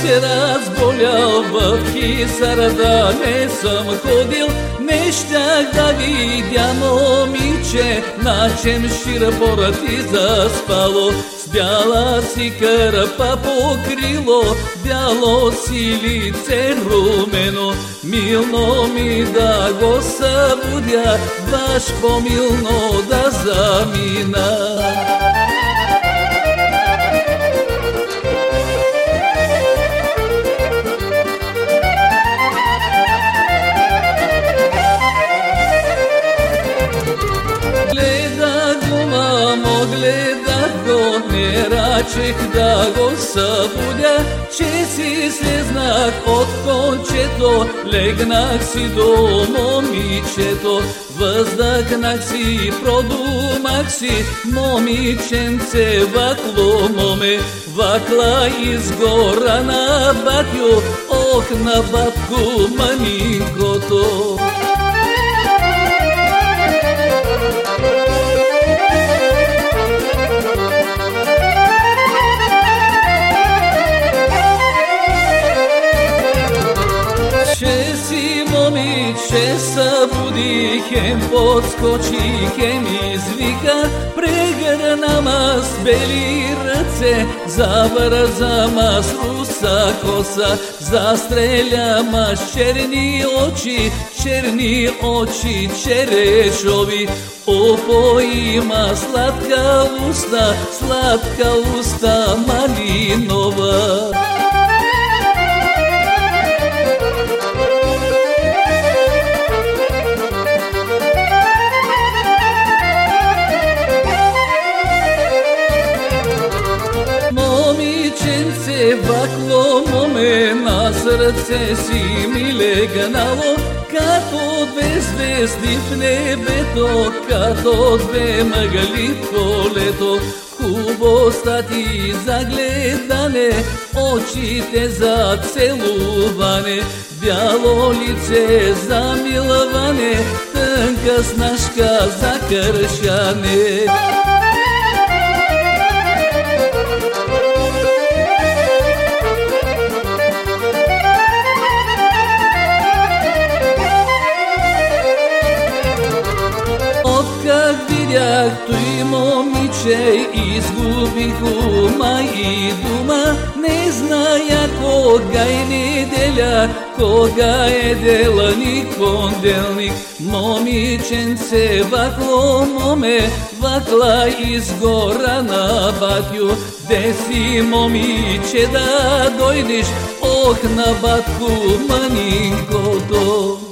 се разболял в хисар да не съм ходил, не щях да видя момиче, на чем шира порати заспало. С бяла си кърпа по крило, бяло си лице румено, милно ми да го събудя, баш по-милно да замина. Не рачех да го събудя, че си слезнах от кончето, легнах си до момичето, въздъхнах си, продумах си, момиченце вакло моме, вакла изгора на батю, ох на батко манинкото. Се събуди, хем подскочи, хем извика, прегърна ма с бели ръце, завърза ма с руса коса, застреля ма с черни очи, черни очи черешови, опои ма сладка уста, сладка уста малинова. Вакло моме на сърце си ми легнало, като две звезди в небето, като две мъгали в полето. Хубостта ти за гледане, очите за целуване, бяло лице за милване, тънка снашка за. Както и момиче, изгубих ума и дума, не зная кога е неделя, кога е деланик понделник. Момиченце вакло моме, вакла изгора на батю, де си момиче да дойдеш, ох на батку манинкото.